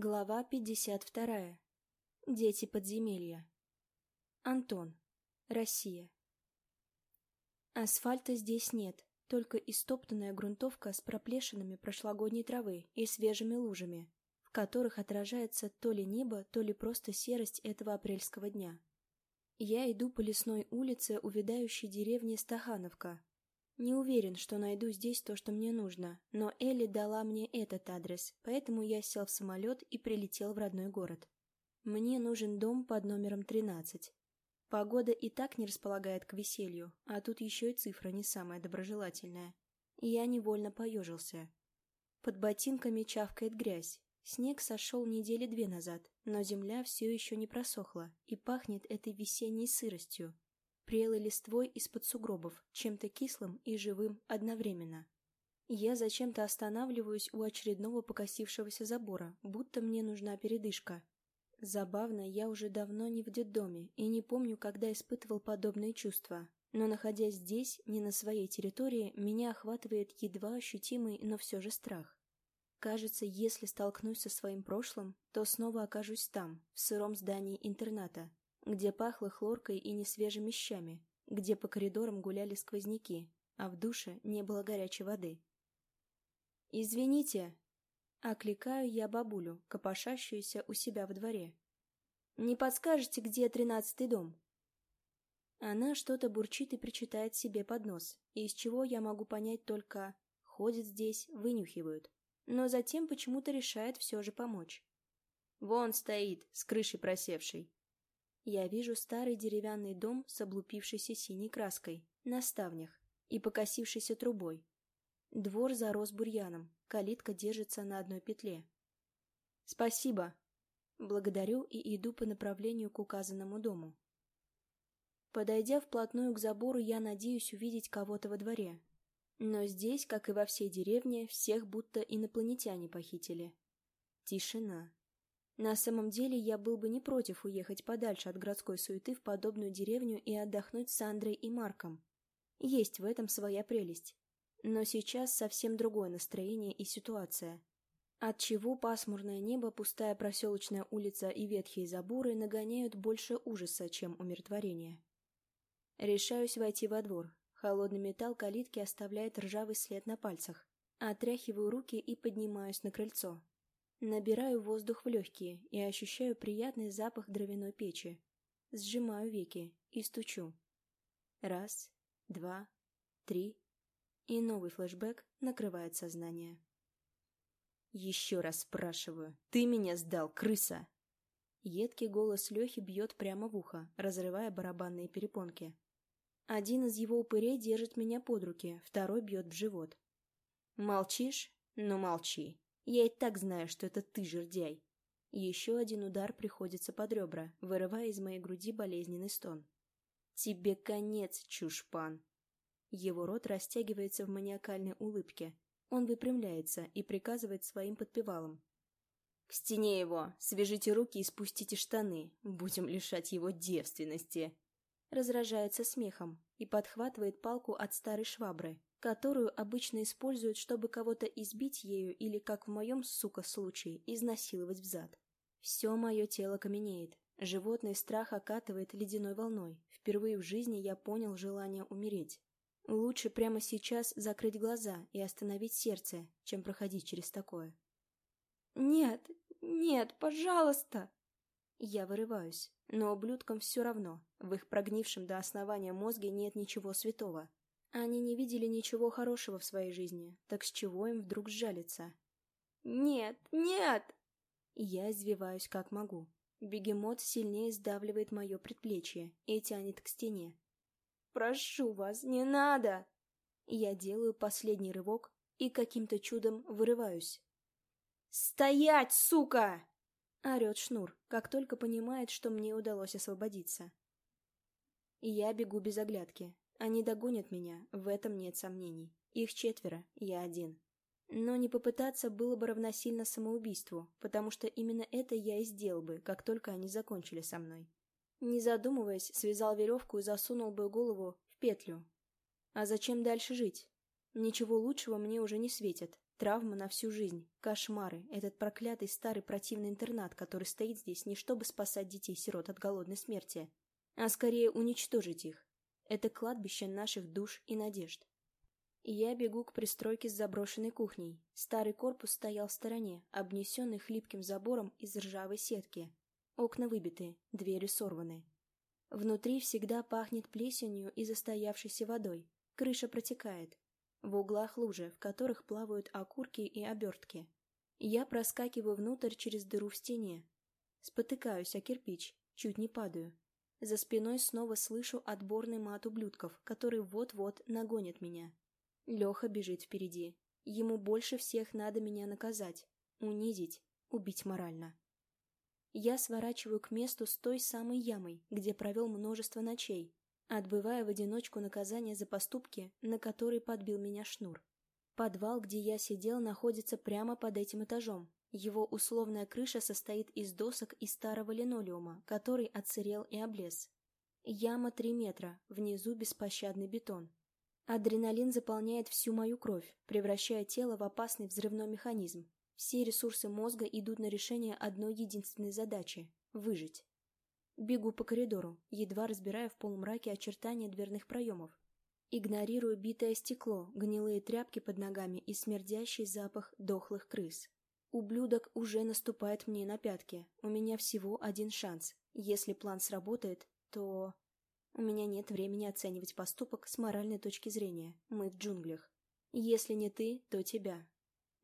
Глава 52. Дети подземелья. Антон. Россия. Асфальта здесь нет, только истоптанная грунтовка с проплешинами прошлогодней травы и свежими лужами, в которых отражается то ли небо, то ли просто серость этого апрельского дня. Я иду по лесной улице увядающей деревни Стахановка, не уверен, что найду здесь то, что мне нужно, но Элли дала мне этот адрес, поэтому я сел в самолет и прилетел в родной город. Мне нужен дом под номером 13. Погода и так не располагает к веселью, а тут еще и цифра не самая доброжелательная. Я невольно поежился. Под ботинками чавкает грязь. Снег сошел недели две назад, но земля все еще не просохла и пахнет этой весенней сыростью, прелой листвой из-под сугробов, чем-то кислым и живым одновременно. Я зачем-то останавливаюсь у очередного покосившегося забора, будто мне нужна передышка. Забавно, я уже давно не в детдоме и не помню, когда испытывал подобные чувства. Но, находясь здесь, не на своей территории, меня охватывает едва ощутимый, но все же страх. Кажется, если столкнусь со своим прошлым, то снова окажусь там, в сыром здании интерната, где пахло хлоркой и несвежими щами, где по коридорам гуляли сквозняки, а в душе не было горячей воды. «Извините!» — окликаю я бабулю, копошащуюся у себя в дворе. «Не подскажете, где тринадцатый дом?» Она что-то бурчит и причитает себе под нос, из чего я могу понять только «ходит здесь, вынюхивают», но затем почему-то решает все же помочь. «Вон стоит, с крышей просевшей», я вижу старый деревянный дом с облупившейся синей краской, на ставнях и покосившейся трубой. Двор зарос бурьяном, калитка держится на одной петле. «Спасибо!» Благодарю и иду по направлению к указанному дому. Подойдя вплотную к забору, я надеюсь увидеть кого-то во дворе. Но здесь, как и во всей деревне, всех будто инопланетяне похитили. Тишина. На самом деле я был бы не против уехать подальше от городской суеты в подобную деревню и отдохнуть с Андрой и Марком. Есть в этом своя прелесть. Но сейчас совсем другое настроение и ситуация. Отчего пасмурное небо, пустая проселочная улица и ветхие заборы нагоняют больше ужаса, чем умиротворения. Решаюсь войти во двор. Холодный металл калитки оставляет ржавый след на пальцах. Отряхиваю руки и поднимаюсь на крыльцо. Набираю воздух в легкие и ощущаю приятный запах дровяной печи. Сжимаю веки и стучу. Раз, два, три. И новый флешбэк накрывает сознание. «Еще раз спрашиваю, ты меня сдал, крыса!» Едкий голос Лехи бьет прямо в ухо, разрывая барабанные перепонки. Один из его упырей держит меня под руки, второй бьет в живот. «Молчишь? Ну молчи. Я и так знаю, что это ты, жердяй. Еще один удар приходится под ребра, вырывая из моей груди болезненный стон. Тебе конец, чушпан. Его рот растягивается в маниакальной улыбке. Он выпрямляется и приказывает своим подпевалам. «К стене его! Свяжите руки и спустите штаны! Будем лишать его девственности!» Разражается смехом и подхватывает палку от старой швабры, которую обычно используют, чтобы кого-то избить ею или, как в моем, сука, случае, изнасиловать взад. Все мое тело каменеет. Животный страх окатывает ледяной волной. Впервые в жизни я понял желание умереть. Лучше прямо сейчас закрыть глаза и остановить сердце, чем проходить через такое. «Нет, нет, пожалуйста!» Я вырываюсь, но ублюдкам все равно. В их прогнившем до основания мозге нет ничего святого. Они не видели ничего хорошего в своей жизни, так с чего им вдруг сжалиться? «Нет, нет!» Я извиваюсь как могу. Бегемот сильнее сдавливает мое предплечье и тянет к стене. «Прошу вас, не надо!» Я делаю последний рывок и каким-то чудом вырываюсь. «Стоять, сука!» — орет Шнур, как только понимает, что мне удалось освободиться. Я бегу без оглядки, они догонят меня, в этом нет сомнений. Их четверо, я один. Но не попытаться было бы равносильно самоубийству, потому что именно это я и сделал бы, как только они закончили со мной. Не задумываясь, связал веревку и засунул бы голову в петлю. А зачем дальше жить? Ничего лучшего мне уже не светит, Травма на всю жизнь, кошмары, этот проклятый старый противный интернат, который стоит здесь не чтобы спасать детей-сирот от голодной смерти, а скорее уничтожить их. Это кладбище наших душ и надежд. Я бегу к пристройке с заброшенной кухней. Старый корпус стоял в стороне, обнесенный хлипким забором из ржавой сетки. Окна выбиты, двери сорваны. Внутри всегда пахнет плесенью и застоявшейся водой. Крыша протекает. В углах лужи, в которых плавают окурки и обертки. Я проскакиваю внутрь через дыру в стене. Спотыкаюсь о кирпич, чуть не падаю. За спиной снова слышу отборный мат ублюдков, который вот-вот нагонит меня. Леха бежит впереди. Ему больше всех надо меня наказать, унизить, убить морально. Я сворачиваю к месту с той самой ямой, где провел множество ночей, отбывая в одиночку наказание за поступки, на которые подбил меня шнур. Подвал, где я сидел, находится прямо под этим этажом. Его условная крыша состоит из досок и старого линолеума, который отсырел и облез. Яма три метра, внизу беспощадный бетон. Адреналин заполняет всю мою кровь, превращая тело в опасный взрывной механизм. Все ресурсы мозга идут на решение одной единственной задачи — выжить. Бегу по коридору, едва разбирая в полумраке очертания дверных проемов. Игнорирую битое стекло, гнилые тряпки под ногами и смердящий запах дохлых крыс. Ублюдок уже наступает мне на пятки. У меня всего один шанс. Если план сработает, то... У меня нет времени оценивать поступок с моральной точки зрения. Мы в джунглях. Если не ты, то тебя.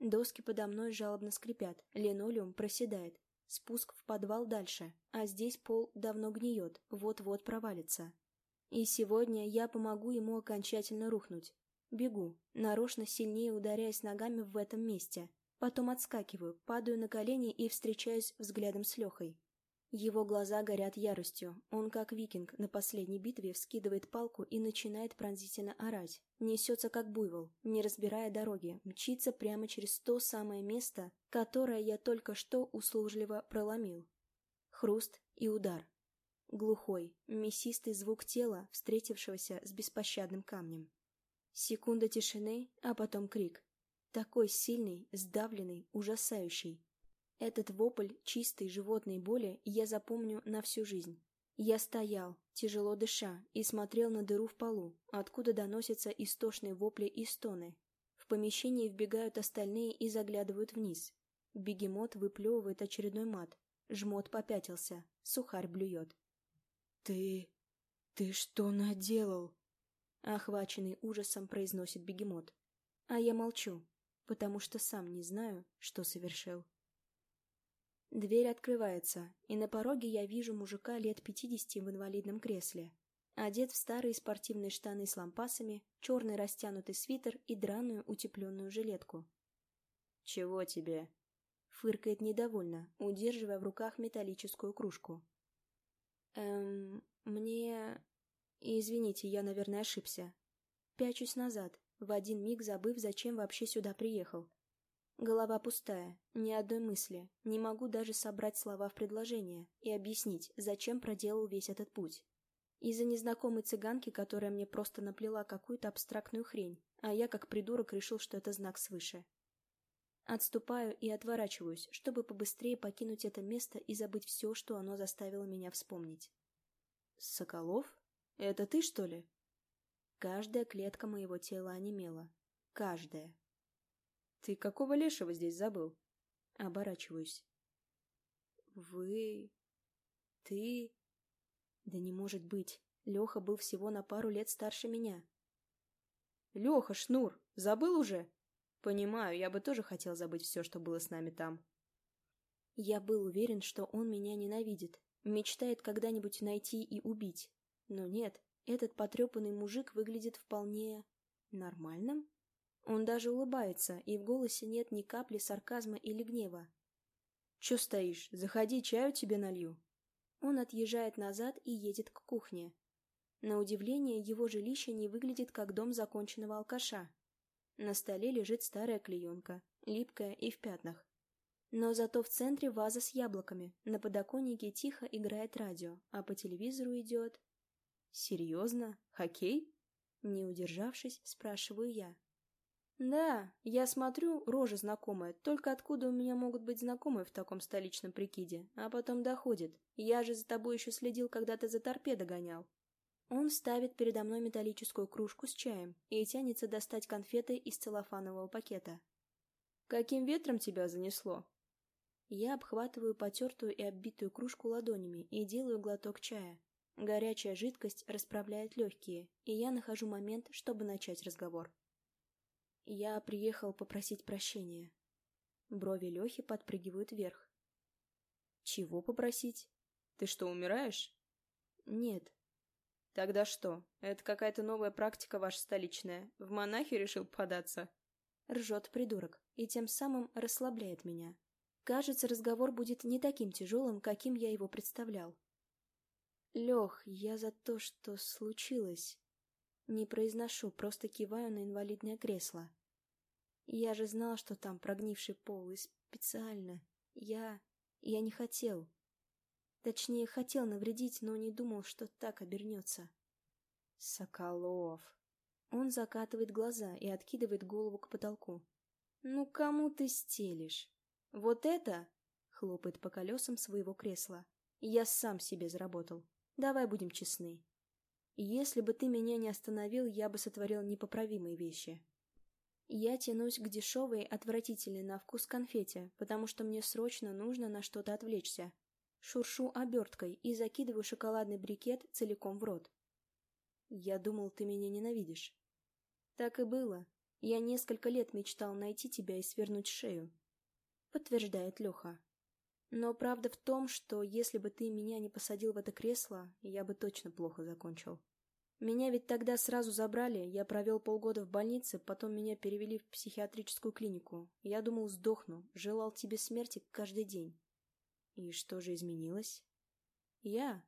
Доски подо мной жалобно скрипят, линолеум проседает. Спуск в подвал дальше, а здесь пол давно гниет, вот-вот провалится. И сегодня я помогу ему окончательно рухнуть. Бегу, нарочно сильнее ударяясь ногами в этом месте. Потом отскакиваю, падаю на колени и встречаюсь взглядом с Лехой. Его глаза горят яростью. Он, как викинг, на последней битве вскидывает палку и начинает пронзительно орать. Несется, как буйвол, не разбирая дороги, мчится прямо через то самое место, которое я только что услужливо проломил. Хруст и удар. Глухой, мясистый звук тела, встретившегося с беспощадным камнем. Секунда тишины, а потом крик. Такой сильный, сдавленный, ужасающий. Этот вопль чистой животной боли я запомню на всю жизнь. Я стоял, тяжело дыша, и смотрел на дыру в полу, откуда доносятся истошные вопли и стоны. В помещении вбегают остальные и заглядывают вниз. Бегемот выплевывает очередной мат. Жмот попятился, сухарь блюет. «Ты... ты что наделал?» Охваченный ужасом произносит бегемот. А я молчу, потому что сам не знаю, что совершил. Дверь открывается, и на пороге я вижу мужика лет пятидесяти в инвалидном кресле. Одет в старые спортивные штаны с лампасами, черный растянутый свитер и драную утепленную жилетку. «Чего тебе?» — фыркает недовольно, удерживая в руках металлическую кружку. «Эм, мне... Извините, я, наверное, ошибся. Пячусь назад, в один миг забыв, зачем вообще сюда приехал. Голова пустая, ни одной мысли, не могу даже собрать слова в предложение и объяснить, зачем проделал весь этот путь. Из-за незнакомой цыганки, которая мне просто наплела какую-то абстрактную хрень, а я как придурок решил, что это знак свыше. Отступаю и отворачиваюсь, чтобы побыстрее покинуть это место и забыть все, что оно заставило меня вспомнить. «Соколов? Это ты, что ли?» Каждая клетка моего тела онемела. Каждая. «Ты какого лешего здесь забыл?» Оборачиваюсь. «Вы... ты...» «Да не может быть. Леха был всего на пару лет старше меня». «Леха, Шнур, забыл уже?» «Понимаю, я бы тоже хотел забыть все, что было с нами там». Я был уверен, что он меня ненавидит, мечтает когда-нибудь найти и убить. Но нет, этот потрепанный мужик выглядит вполне... нормальным? Он даже улыбается, и в голосе нет ни капли сарказма или гнева. «Чё стоишь? Заходи, чаю тебе налью». Он отъезжает назад и едет к кухне. На удивление, его жилище не выглядит как дом законченного алкаша. На столе лежит старая клеенка, липкая и в пятнах. Но зато в центре ваза с яблоками, на подоконнике тихо играет радио, а по телевизору идет... «Серьезно? Хоккей?» Не удержавшись, спрашиваю я. Да, я смотрю, рожа знакомая, только откуда у меня могут быть знакомые в таком столичном прикиде? А потом доходит. Я же за тобой еще следил, когда ты за торпедо гонял. Он ставит передо мной металлическую кружку с чаем и тянется достать конфеты из целлофанового пакета. «Каким ветром тебя занесло?» Я обхватываю потертую и оббитую кружку ладонями и делаю глоток чая. Горячая жидкость расправляет легкие, и я нахожу момент, чтобы начать разговор. Я приехал попросить прощения. Брови Лехи подпрыгивают вверх. Чего попросить? Ты что, умираешь? Нет. Тогда что? Это какая-то новая практика ваша столичная. В монахи решил податься? Ржет придурок и тем самым расслабляет меня. Кажется, разговор будет не таким тяжелым, каким я его представлял. Лех, я за то, что случилось. Не произношу, просто киваю на инвалидное кресло. Я же знал, что там прогнивший пол, и специально. Я... я не хотел. Точнее, хотел навредить, но не думал, что так обернется. Соколов. Он закатывает глаза и откидывает голову к потолку. «Ну кому ты стелишь? Вот это...» — хлопает по колесам своего кресла. «Я сам себе заработал. Давай будем честны. Если бы ты меня не остановил, я бы сотворил непоправимые вещи. Я тянусь к дешевой, отвратительной на вкус конфете, потому что мне срочно нужно на что-то отвлечься. Шуршу оберткой и закидываю шоколадный брикет целиком в рот. Я думал, ты меня ненавидишь. Так и было. Я несколько лет мечтал найти тебя и свернуть шею. Подтверждает Леха. Но правда в том, что если бы ты меня не посадил в это кресло, я бы точно плохо закончил. Меня ведь тогда сразу забрали, я провел полгода в больнице, потом меня перевели в психиатрическую клинику. Я думал, сдохну, желал тебе смерти каждый день. И что же изменилось? Я?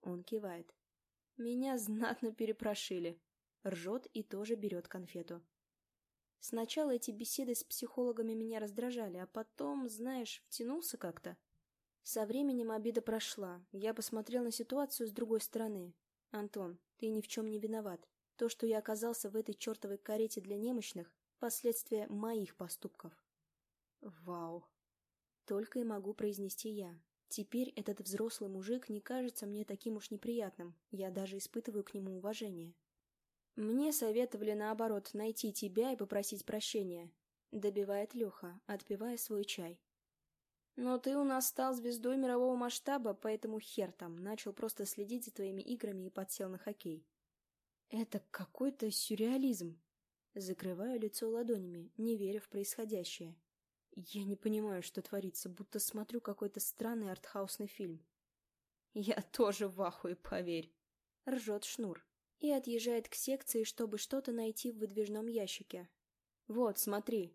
Он кивает. Меня знатно перепрошили. Ржет и тоже берет конфету. Сначала эти беседы с психологами меня раздражали, а потом, знаешь, втянулся как-то. Со временем обида прошла. Я посмотрел на ситуацию с другой стороны. Антон, ты ни в чем не виноват. То, что я оказался в этой чертовой карете для немощных, последствия моих поступков. Вау. Только и могу произнести я. Теперь этот взрослый мужик не кажется мне таким уж неприятным. Я даже испытываю к нему уважение. «Мне советовали, наоборот, найти тебя и попросить прощения», — добивает Леха, отпивая свой чай. «Но ты у нас стал звездой мирового масштаба, поэтому хер там, начал просто следить за твоими играми и подсел на хоккей». «Это какой-то сюрреализм». Закрываю лицо ладонями, не веря в происходящее. Я не понимаю, что творится, будто смотрю какой-то странный артхаусный фильм. «Я тоже в ахуе, поверь», — ржет Шнур и отъезжает к секции, чтобы что-то найти в выдвижном ящике. «Вот, смотри».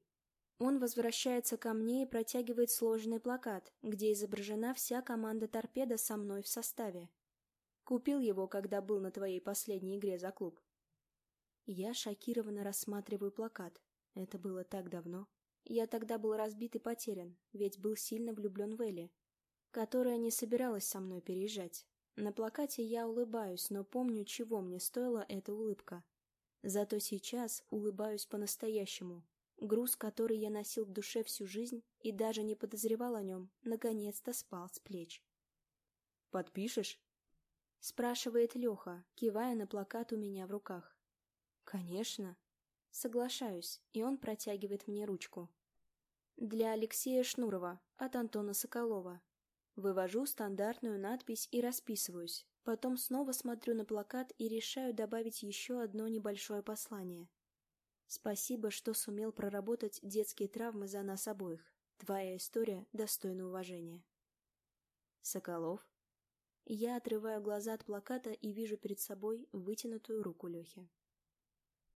Он возвращается ко мне и протягивает сложенный плакат, где изображена вся команда торпеда со мной в составе. Купил его, когда был на твоей последней игре за клуб. Я шокированно рассматриваю плакат. Это было так давно. Я тогда был разбит и потерян, ведь был сильно влюблен в Элли, которая не собиралась со мной переезжать. На плакате я улыбаюсь, но помню, чего мне стоила эта улыбка. Зато сейчас улыбаюсь по-настоящему. Груз, который я носил в душе всю жизнь и даже не подозревал о нем, наконец-то спал с плеч. «Подпишешь?» — спрашивает Леха, кивая на плакат у меня в руках. «Конечно». Соглашаюсь, и он протягивает мне ручку. Для Алексея Шнурова от Антона Соколова. Вывожу стандартную надпись и расписываюсь. Потом снова смотрю на плакат и решаю добавить еще одно небольшое послание. Спасибо, что сумел проработать детские травмы за нас обоих. Твоя история достойна уважения. Соколов. Я отрываю глаза от плаката и вижу перед собой вытянутую руку Лехи.